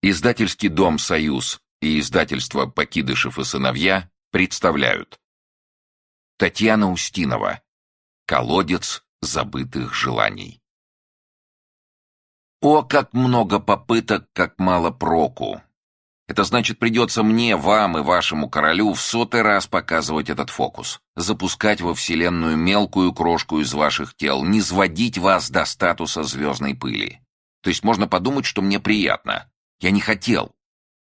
Издательский дом «Союз» и издательство «Покидышев и сыновья» представляют Татьяна Устинова «Колодец забытых желаний» О, как много попыток, как мало проку! Это значит, придется мне, вам и вашему королю в сотый раз показывать этот фокус, запускать во Вселенную мелкую крошку из ваших тел, не сводить вас до статуса звездной пыли. То есть можно подумать, что мне приятно. Я не хотел.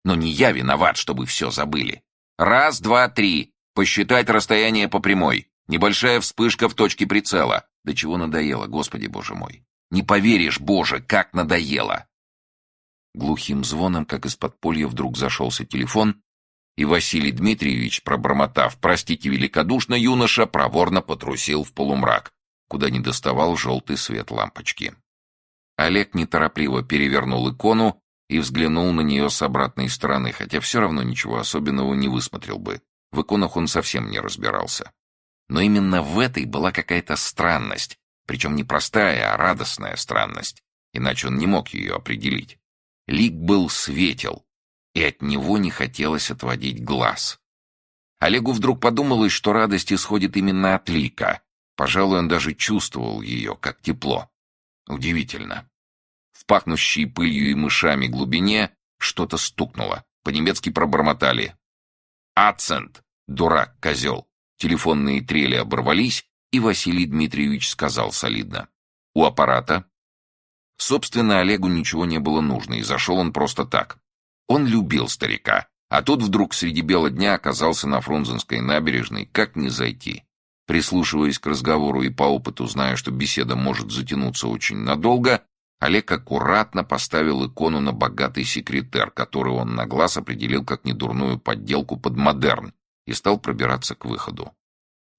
Но не я виноват, чтобы все забыли. Раз, два, три. Посчитать расстояние по прямой. Небольшая вспышка в точке прицела. До чего надоело, господи боже мой. Не поверишь, боже, как надоело. Глухим звоном, как из подполья, вдруг зашелся телефон, и Василий Дмитриевич, пробормотав «Простите великодушно, юноша», проворно потрусил в полумрак, куда не доставал желтый свет лампочки. Олег неторопливо перевернул икону и взглянул на нее с обратной стороны, хотя все равно ничего особенного не высмотрел бы. В иконах он совсем не разбирался. Но именно в этой была какая-то странность, причем не простая, а радостная странность, иначе он не мог ее определить. Лик был светел, и от него не хотелось отводить глаз. Олегу вдруг подумалось, что радость исходит именно от Лика. Пожалуй, он даже чувствовал ее, как тепло. Удивительно. В пахнущей пылью и мышами глубине что-то стукнуло. По-немецки пробормотали. «Ацент! Дурак, козел!» Телефонные трели оборвались, и Василий Дмитриевич сказал солидно. «У аппарата Собственно, Олегу ничего не было нужно, и зашел он просто так. Он любил старика, а тут вдруг среди бела дня оказался на Фрунзенской набережной, как не зайти. Прислушиваясь к разговору и по опыту, зная, что беседа может затянуться очень надолго, Олег аккуратно поставил икону на богатый секретер, который он на глаз определил как недурную подделку под модерн, и стал пробираться к выходу.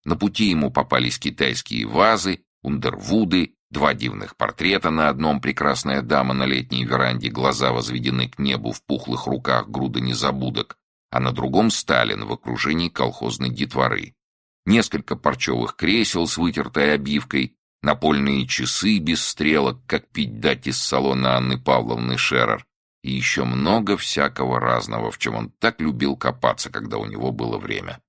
На пути ему попались китайские вазы, ундервуды Два дивных портрета на одном прекрасная дама на летней веранде, глаза возведены к небу, в пухлых руках груда незабудок, а на другом Сталин в окружении колхозной детворы. Несколько парчевых кресел с вытертой обивкой, напольные часы без стрелок, как пить дать из салона Анны Павловны Шерер, и еще много всякого разного, в чем он так любил копаться, когда у него было время.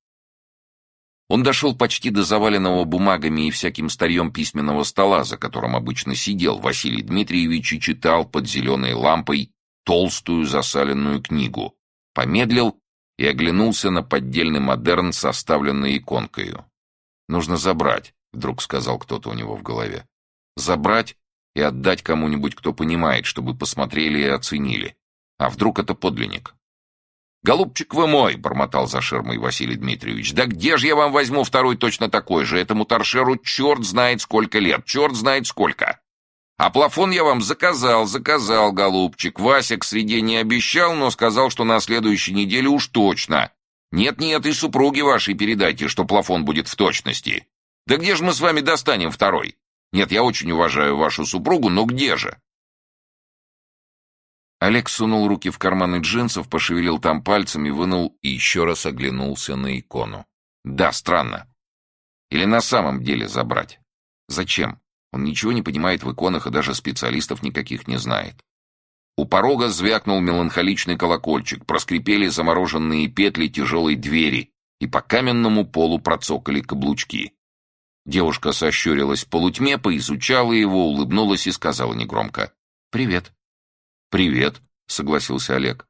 Он дошел почти до заваленного бумагами и всяким старьем письменного стола, за которым обычно сидел Василий Дмитриевич и читал под зеленой лампой толстую засаленную книгу, помедлил и оглянулся на поддельный модерн, составленный иконкою. «Нужно забрать», — вдруг сказал кто-то у него в голове. «Забрать и отдать кому-нибудь, кто понимает, чтобы посмотрели и оценили. А вдруг это подлинник?» «Голубчик вы мой!» — бормотал за ширмой Василий Дмитриевич. «Да где же я вам возьму второй точно такой же? Этому торшеру черт знает сколько лет, черт знает сколько!» «А плафон я вам заказал, заказал, голубчик. Вася к среде не обещал, но сказал, что на следующей неделе уж точно. Нет-нет, и супруге вашей передайте, что плафон будет в точности. Да где же мы с вами достанем второй? Нет, я очень уважаю вашу супругу, но где же?» Олег сунул руки в карманы джинсов, пошевелил там пальцами, вынул и еще раз оглянулся на икону. Да, странно. Или на самом деле забрать? Зачем? Он ничего не понимает в иконах и даже специалистов никаких не знает. У порога звякнул меланхоличный колокольчик, проскрипели замороженные петли тяжелой двери, и по каменному полу процокали каблучки. Девушка сощурилась в полутьме, поизучала его, улыбнулась и сказала негромко «Привет». «Привет», — согласился Олег.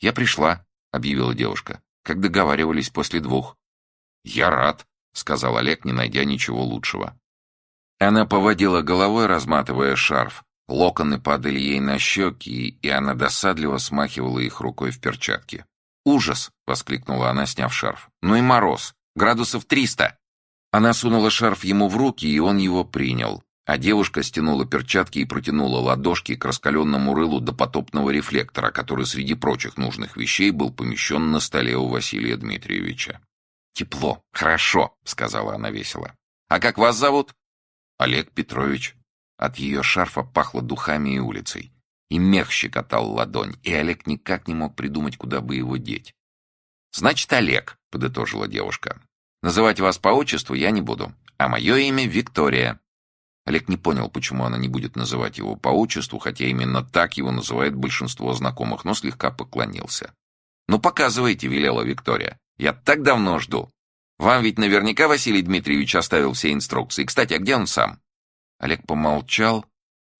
«Я пришла», — объявила девушка, — «как договаривались после двух». «Я рад», — сказал Олег, не найдя ничего лучшего. Она поводила головой, разматывая шарф. Локоны падали ей на щеки, и она досадливо смахивала их рукой в перчатке. «Ужас!» — воскликнула она, сняв шарф. «Ну и мороз! Градусов триста!» Она сунула шарф ему в руки, и он его принял. А девушка стянула перчатки и протянула ладошки к раскаленному рылу допотопного рефлектора, который среди прочих нужных вещей был помещен на столе у Василия Дмитриевича. «Тепло, хорошо», — сказала она весело. «А как вас зовут?» «Олег Петрович». От ее шарфа пахло духами и улицей. И мех щекотал ладонь, и Олег никак не мог придумать, куда бы его деть. «Значит, Олег», — подытожила девушка. «Называть вас по отчеству я не буду, а мое имя Виктория». Олег не понял, почему она не будет называть его по отчеству, хотя именно так его называет большинство знакомых, но слегка поклонился. «Ну, показывайте», — велела Виктория. «Я так давно жду. Вам ведь наверняка Василий Дмитриевич оставил все инструкции. Кстати, а где он сам?» Олег помолчал,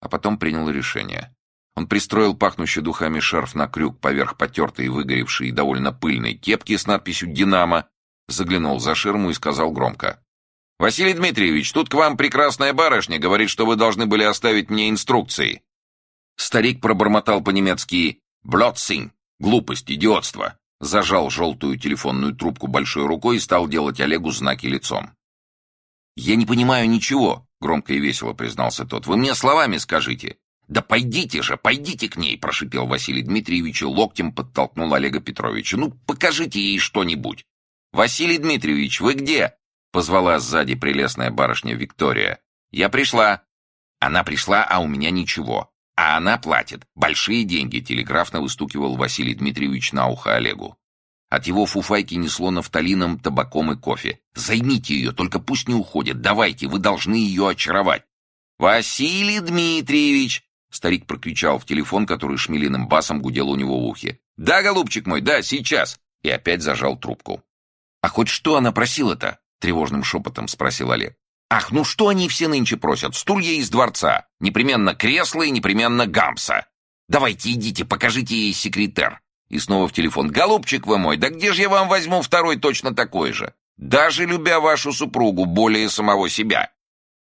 а потом принял решение. Он пристроил пахнущий духами шарф на крюк поверх потертой, выгоревшей и довольно пыльной кепки с надписью «Динамо», заглянул за ширму и сказал громко. «Василий Дмитриевич, тут к вам прекрасная барышня говорит, что вы должны были оставить мне инструкции». Старик пробормотал по-немецки «блотсинг» — глупость, идиотство. Зажал желтую телефонную трубку большой рукой и стал делать Олегу знаки лицом. «Я не понимаю ничего», — громко и весело признался тот. «Вы мне словами скажите». «Да пойдите же, пойдите к ней!» — прошипел Василий Дмитриевич и локтем подтолкнул Олега Петровича. «Ну, покажите ей что-нибудь!» «Василий Дмитриевич, вы где?» Позвала сзади прелестная барышня Виктория. «Я пришла». «Она пришла, а у меня ничего. А она платит. Большие деньги», — телеграфно выстукивал Василий Дмитриевич на ухо Олегу. От его фуфайки несло нафталином, табаком и кофе. «Займите ее, только пусть не уходит. Давайте, вы должны ее очаровать». «Василий Дмитриевич!» Старик прокричал в телефон, который шмелиным басом гудел у него в ухе. «Да, голубчик мой, да, сейчас!» И опять зажал трубку. «А хоть что она просила-то?» тревожным шепотом спросил Олег. «Ах, ну что они все нынче просят? Стулья из дворца. Непременно кресло и непременно гамса. Давайте идите, покажите ей секретарь». И снова в телефон. «Голубчик вы мой, да где же я вам возьму второй точно такой же? Даже любя вашу супругу более самого себя».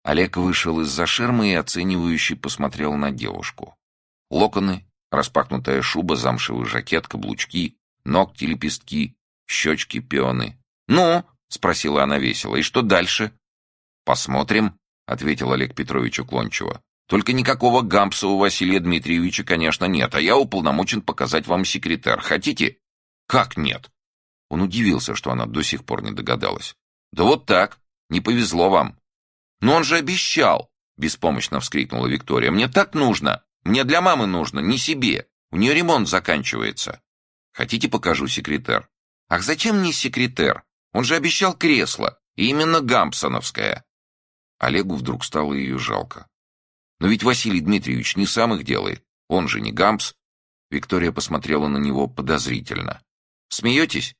Олег вышел из-за ширмы и оценивающе посмотрел на девушку. Локоны, распахнутая шуба, замшевый жакет, каблучки, ногти, лепестки, щечки, пионы. «Ну, — спросила она весело. «И что дальше?» «Посмотрим», — ответил Олег Петрович уклончиво. «Только никакого гампса у Василия Дмитриевича, конечно, нет, а я уполномочен показать вам секретарь. Хотите?» «Как нет?» Он удивился, что она до сих пор не догадалась. «Да вот так. Не повезло вам». «Но он же обещал!» — беспомощно вскрикнула Виктория. «Мне так нужно! Мне для мамы нужно, не себе! У нее ремонт заканчивается!» «Хотите, покажу секретарь?» «Ах, зачем мне секретарь? Он же обещал кресло, и именно Гампсоновское. Олегу вдруг стало ее жалко. Но ведь Василий Дмитриевич не сам их делает. Он же не Гампс. Виктория посмотрела на него подозрительно. «Смеетесь?»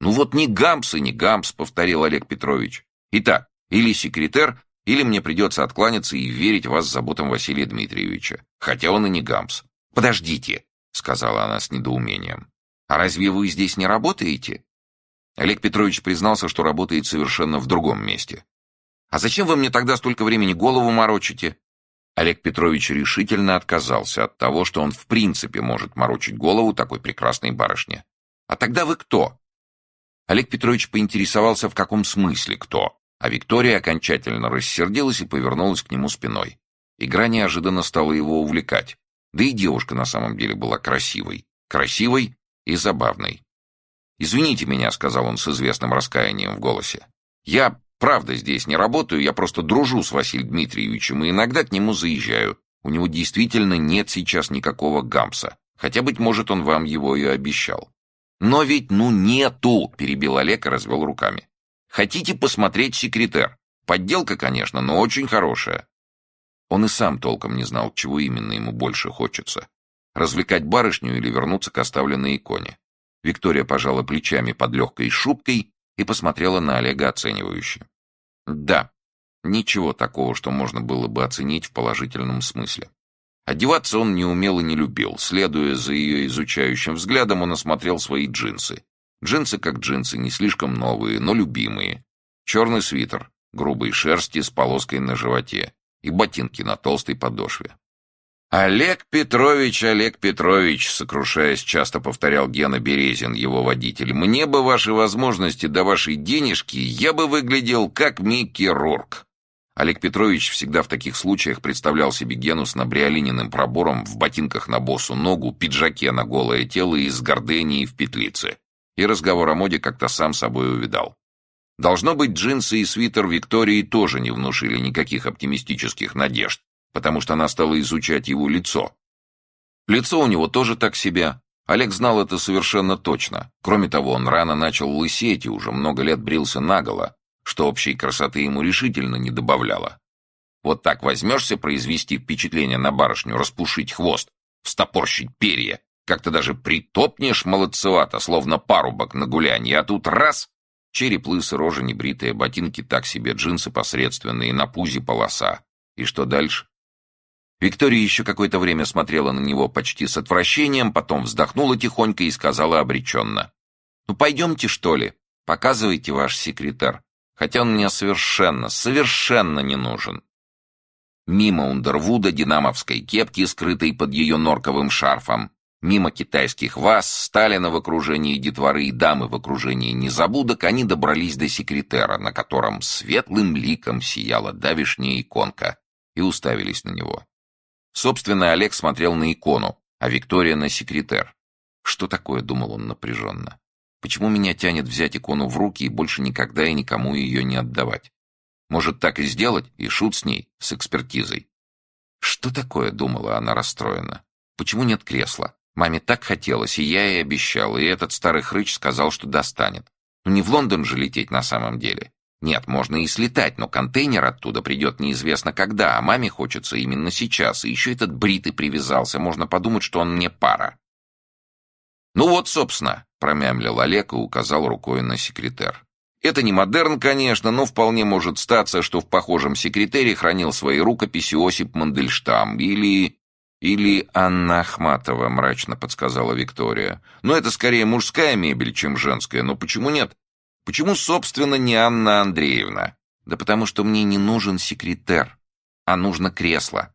«Ну вот ни Гампс и не Гампс», — повторил Олег Петрович. «Итак, или секретарь, или мне придется откланяться и верить вас заботам Василия Дмитриевича. Хотя он и не Гампс». «Подождите», — сказала она с недоумением. «А разве вы здесь не работаете?» Олег Петрович признался, что работает совершенно в другом месте. «А зачем вы мне тогда столько времени голову морочите?» Олег Петрович решительно отказался от того, что он в принципе может морочить голову такой прекрасной барышне. «А тогда вы кто?» Олег Петрович поинтересовался, в каком смысле кто, а Виктория окончательно рассердилась и повернулась к нему спиной. Игра неожиданно стала его увлекать. Да и девушка на самом деле была красивой. Красивой и забавной. «Извините меня», — сказал он с известным раскаянием в голосе. «Я, правда, здесь не работаю, я просто дружу с Василием Дмитриевичем и иногда к нему заезжаю. У него действительно нет сейчас никакого гампса, хотя, быть может, он вам его и обещал». «Но ведь, ну, нету!» — перебил Олег и развел руками. «Хотите посмотреть секретарь? Подделка, конечно, но очень хорошая». Он и сам толком не знал, чего именно ему больше хочется. Развлекать барышню или вернуться к оставленной иконе. Виктория пожала плечами под легкой шубкой и посмотрела на Олега оценивающе. Да, ничего такого, что можно было бы оценить в положительном смысле. Одеваться он не умел и не любил. Следуя за ее изучающим взглядом, он осмотрел свои джинсы. Джинсы как джинсы, не слишком новые, но любимые. Черный свитер, грубой шерсти с полоской на животе и ботинки на толстой подошве. «Олег Петрович, Олег Петрович», — сокрушаясь, часто повторял Гена Березин, его водитель, «мне бы ваши возможности до вашей денежки, я бы выглядел как Микки Рурк». Олег Петрович всегда в таких случаях представлял себе Гену с набриолининым пробором в ботинках на босу ногу, пиджаке на голое тело и с горденией в петлице. И разговор о моде как-то сам собой увидал. Должно быть, джинсы и свитер Виктории тоже не внушили никаких оптимистических надежд потому что она стала изучать его лицо. Лицо у него тоже так себе. Олег знал это совершенно точно. Кроме того, он рано начал лысеть и уже много лет брился наголо, что общей красоты ему решительно не добавляло. Вот так возьмешься произвести впечатление на барышню, распушить хвост, встопорщить перья, как-то даже притопнешь молодцевато, словно парубок на гулянье, а тут раз — череп лысый, рожа небритая, ботинки так себе, джинсы посредственные, на пузе полоса. И что дальше? Виктория еще какое-то время смотрела на него почти с отвращением, потом вздохнула тихонько и сказала обреченно. «Ну, пойдемте, что ли? Показывайте ваш секретарь. Хотя он мне совершенно, совершенно не нужен». Мимо Ундервуда, динамовской кепки, скрытой под ее норковым шарфом, мимо китайских ваз, Сталина в окружении детворы и дамы в окружении незабудок, они добрались до секретера, на котором светлым ликом сияла давишняя иконка, и уставились на него. Собственно, Олег смотрел на икону, а Виктория на секретер. Что такое, думал он напряженно. Почему меня тянет взять икону в руки и больше никогда и никому ее не отдавать? Может, так и сделать, и шут с ней, с экспертизой. Что такое, думала она расстроена. Почему нет кресла? Маме так хотелось, и я ей обещал, и этот старый хрыч сказал, что достанет. Ну не в Лондон же лететь на самом деле. Нет, можно и слетать, но контейнер оттуда придет неизвестно когда, а маме хочется именно сейчас, и еще этот бритый привязался, можно подумать, что он мне пара. «Ну вот, собственно», — промямлил Олег и указал рукой на секретер. «Это не модерн, конечно, но вполне может статься, что в похожем секретере хранил свои рукописи Осип Мандельштам или... или Анна Ахматова», — мрачно подсказала Виктория. «Но это скорее мужская мебель, чем женская, но почему нет?» Почему, собственно, не Анна Андреевна? Да потому что мне не нужен секретер, а нужно кресло.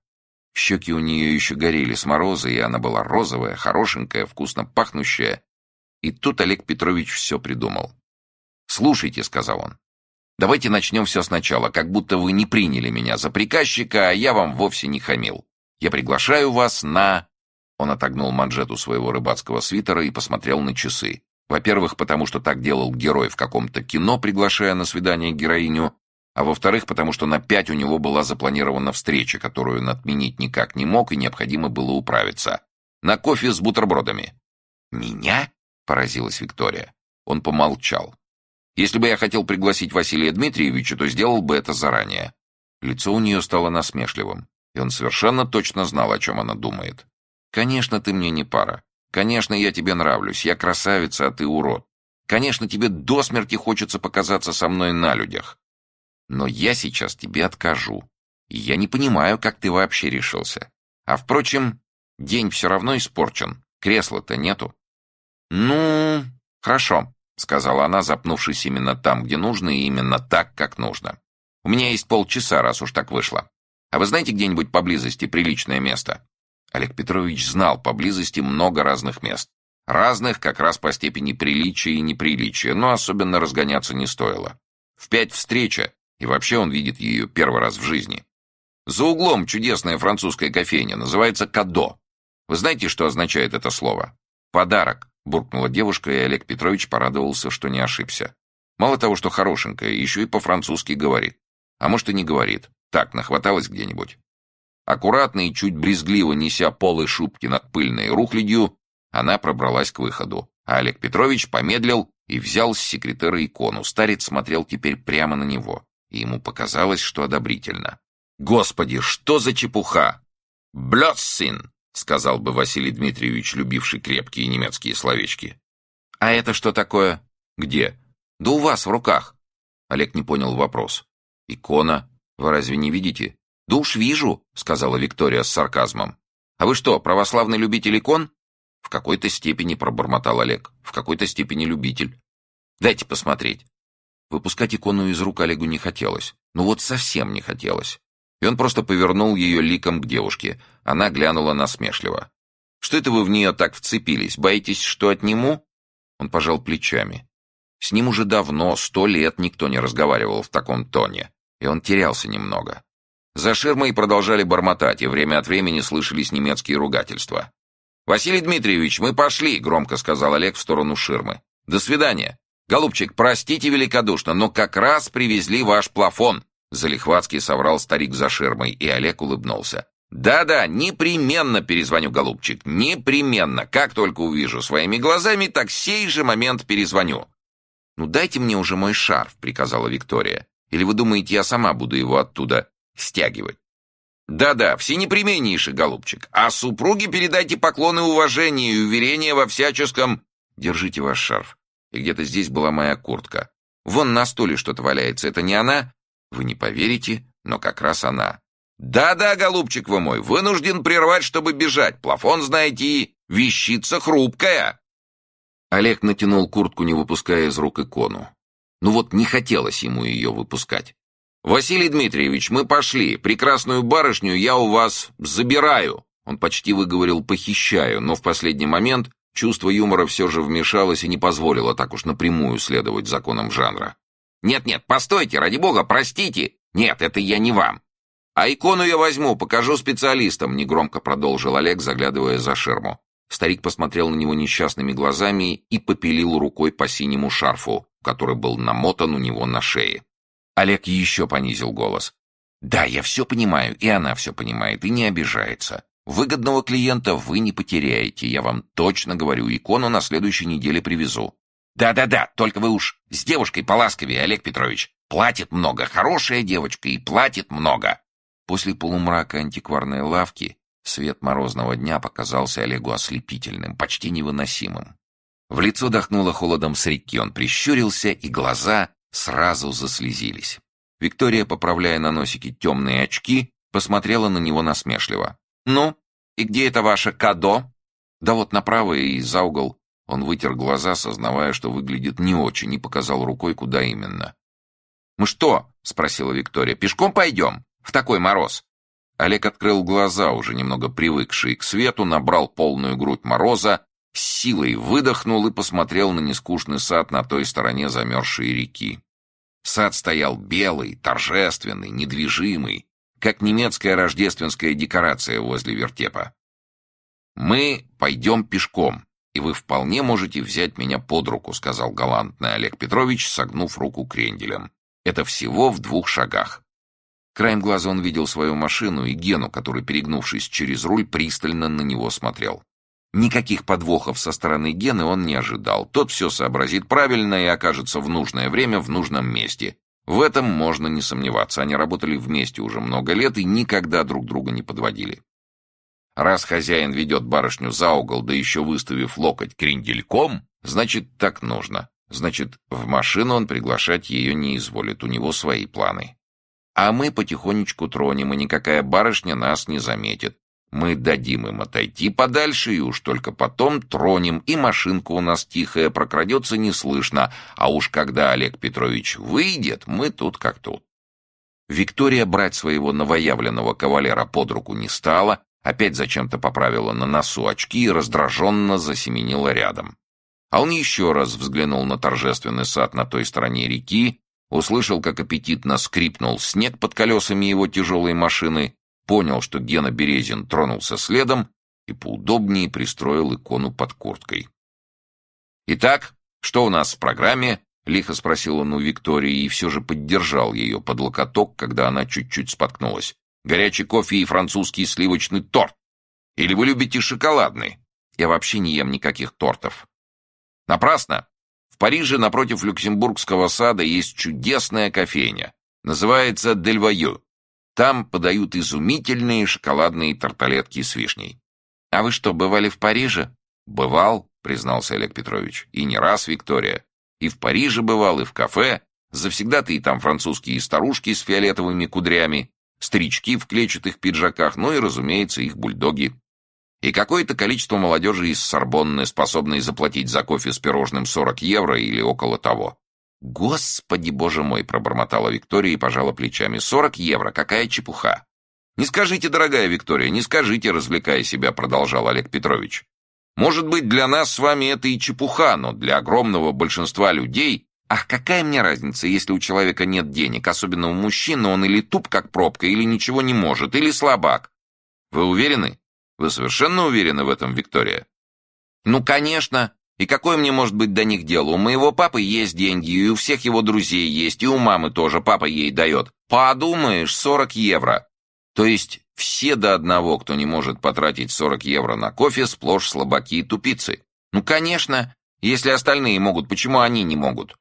Щеки у нее еще горели с мороза, и она была розовая, хорошенькая, вкусно пахнущая. И тут Олег Петрович все придумал. «Слушайте», — сказал он, — «давайте начнем все сначала, как будто вы не приняли меня за приказчика, а я вам вовсе не хамил. Я приглашаю вас на...» Он отогнул манжету своего рыбацкого свитера и посмотрел на часы. Во-первых, потому что так делал герой в каком-то кино, приглашая на свидание героиню, а во-вторых, потому что на пять у него была запланирована встреча, которую он отменить никак не мог и необходимо было управиться. На кофе с бутербродами. «Меня?» — поразилась Виктория. Он помолчал. «Если бы я хотел пригласить Василия Дмитриевича, то сделал бы это заранее». Лицо у нее стало насмешливым, и он совершенно точно знал, о чем она думает. «Конечно, ты мне не пара. Конечно, я тебе нравлюсь, я красавица, а ты урод. Конечно, тебе до смерти хочется показаться со мной на людях. Но я сейчас тебе откажу. Я не понимаю, как ты вообще решился. А впрочем, день все равно испорчен. Кресла-то нету. Ну, хорошо, сказала она, запнувшись именно там, где нужно, и именно так, как нужно. У меня есть полчаса, раз уж так вышло. А вы знаете где-нибудь поблизости приличное место? Олег Петрович знал поблизости много разных мест. Разных как раз по степени приличия и неприличия, но особенно разгоняться не стоило. В пять встреча, и вообще он видит ее первый раз в жизни. За углом чудесная французская кофейня, называется «Кадо». Вы знаете, что означает это слово? «Подарок», — буркнула девушка, и Олег Петрович порадовался, что не ошибся. Мало того, что хорошенькая, еще и по-французски говорит. А может и не говорит. Так, нахваталась где-нибудь. Аккуратно и чуть брезгливо неся полы шубки над пыльной рухлядью, она пробралась к выходу. А Олег Петрович помедлил и взял с секретера икону. Старец смотрел теперь прямо на него, и ему показалось, что одобрительно. «Господи, что за чепуха!» «Блёссин!» — сказал бы Василий Дмитриевич, любивший крепкие немецкие словечки. «А это что такое?» «Где?» «Да у вас в руках». Олег не понял вопрос. «Икона? Вы разве не видите? «Да уж вижу», — сказала Виктория с сарказмом. «А вы что, православный любитель икон?» «В какой-то степени», — пробормотал Олег. «В какой-то степени любитель». «Дайте посмотреть». Выпускать икону из рук Олегу не хотелось. Ну вот совсем не хотелось. И он просто повернул ее ликом к девушке. Она глянула насмешливо. «Что это вы в нее так вцепились? Боитесь, что отниму?» Он пожал плечами. С ним уже давно, сто лет никто не разговаривал в таком тоне, и он терялся немного. За ширмой продолжали бормотать, и время от времени слышались немецкие ругательства. «Василий Дмитриевич, мы пошли», — громко сказал Олег в сторону ширмы. «До свидания. Голубчик, простите великодушно, но как раз привезли ваш плафон», — залихватски соврал старик за ширмой, и Олег улыбнулся. «Да-да, непременно перезвоню, голубчик, непременно. Как только увижу своими глазами, так сей же момент перезвоню». «Ну дайте мне уже мой шарф», — приказала Виктория. «Или вы думаете, я сама буду его оттуда стягивать. Да-да, всенепременнейший, голубчик. А супруге передайте поклоны уважения и уверения во всяческом... Держите ваш шарф. И где-то здесь была моя куртка. Вон на стуле что-то валяется. Это не она? Вы не поверите, но как раз она. «Да-да, голубчик вы мой, вынужден прервать, чтобы бежать. Плафон, знаете, и вещица хрупкая». Олег натянул куртку, не выпуская из рук икону. Ну вот не хотелось ему ее выпускать. «Василий Дмитриевич, мы пошли. Прекрасную барышню я у вас забираю». Он почти выговорил «похищаю», но в последний момент чувство юмора все же вмешалось и не позволило так уж напрямую следовать законам жанра. «Нет-нет, постойте, ради бога, простите! Нет, это я не вам. А икону я возьму, покажу специалистам», — негромко продолжил Олег, заглядывая за ширму. Старик посмотрел на него несчастными глазами и попилил рукой по синему шарфу, который был намотан у него на шее. Олег еще понизил голос. «Да, я все понимаю, и она все понимает, и не обижается. Выгодного клиента вы не потеряете, я вам точно говорю, икону на следующей неделе привезу». «Да-да-да, только вы уж с девушкой поласковее, Олег Петрович. Платит много, хорошая девочка и платит много». После полумрака антикварной лавки свет морозного дня показался Олегу ослепительным, почти невыносимым. В лицо дохнуло холодом с реки, он прищурился, и глаза сразу заслезились. Виктория, поправляя на носике темные очки, посмотрела на него насмешливо. «Ну, и где это ваше кадо?» «Да вот направо и за угол». Он вытер глаза, сознавая, что выглядит не очень, и показал рукой, куда именно. «Мы что?» — спросила Виктория. «Пешком пойдем? В такой мороз?» Олег открыл глаза, уже немного привыкший к свету, набрал полную грудь мороза силой выдохнул и посмотрел на нескучный сад на той стороне замерзшей реки. Сад стоял белый, торжественный, недвижимый, как немецкая рождественская декорация возле вертепа. «Мы пойдем пешком, и вы вполне можете взять меня под руку», сказал галантный Олег Петрович, согнув руку кренделем. «Это всего в двух шагах». Краем глаза он видел свою машину и Гену, который, перегнувшись через руль, пристально на него смотрел. Никаких подвохов со стороны Гены он не ожидал. Тот все сообразит правильно и окажется в нужное время в нужном месте. В этом можно не сомневаться. Они работали вместе уже много лет и никогда друг друга не подводили. Раз хозяин ведет барышню за угол, да еще выставив локоть крендельком, значит, так нужно. Значит, в машину он приглашать ее не изволит, у него свои планы. А мы потихонечку тронем, и никакая барышня нас не заметит. Мы дадим им отойти подальше, и уж только потом тронем, и машинка у нас тихая, прокрадется неслышно, а уж когда Олег Петрович выйдет, мы тут как тут. Виктория брать своего новоявленного кавалера под руку не стала, опять зачем-то поправила на носу очки и раздраженно засеменила рядом. А он еще раз взглянул на торжественный сад на той стороне реки, услышал, как аппетитно скрипнул снег под колесами его тяжелой машины, понял, что Гена Березин тронулся следом и поудобнее пристроил икону под курткой. «Итак, что у нас в программе?» — лихо спросил он у Виктории и все же поддержал ее под локоток, когда она чуть-чуть споткнулась. «Горячий кофе и французский сливочный торт. Или вы любите шоколадный? Я вообще не ем никаких тортов». «Напрасно. В Париже напротив Люксембургского сада есть чудесная кофейня. Называется «Дельваю». Там подают изумительные шоколадные тарталетки с вишней. А вы что, бывали в Париже? Бывал, признался Олег Петрович. И не раз, Виктория. И в Париже бывал, и в кафе. Завсегда-то и там французские старушки с фиолетовыми кудрями, старички в клетчатых пиджаках, ну и, разумеется, их бульдоги. И какое-то количество молодежи из Сорбонны, способной заплатить за кофе с пирожным 40 евро или около того. «Господи, боже мой!» — пробормотала Виктория и пожала плечами. «Сорок евро! Какая чепуха!» «Не скажите, дорогая Виктория, не скажите, развлекая себя», — продолжал Олег Петрович. «Может быть, для нас с вами это и чепуха, но для огромного большинства людей...» «Ах, какая мне разница, если у человека нет денег, особенно у мужчины, он или туп, как пробка, или ничего не может, или слабак?» «Вы уверены? Вы совершенно уверены в этом, Виктория?» «Ну, конечно!» И какое мне может быть до них дело? У моего папы есть деньги, и у всех его друзей есть, и у мамы тоже, папа ей дает. Подумаешь, 40 евро. То есть все до одного, кто не может потратить 40 евро на кофе, сплошь слабаки и тупицы. Ну, конечно. Если остальные могут, почему они не могут?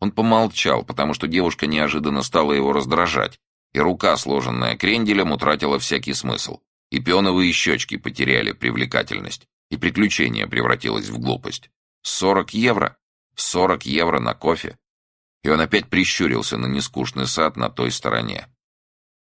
Он помолчал, потому что девушка неожиданно стала его раздражать. И рука, сложенная кренделем, утратила всякий смысл. И пионовые щечки потеряли привлекательность. И приключение превратилось в глупость. Сорок евро? Сорок евро на кофе? И он опять прищурился на нескучный сад на той стороне.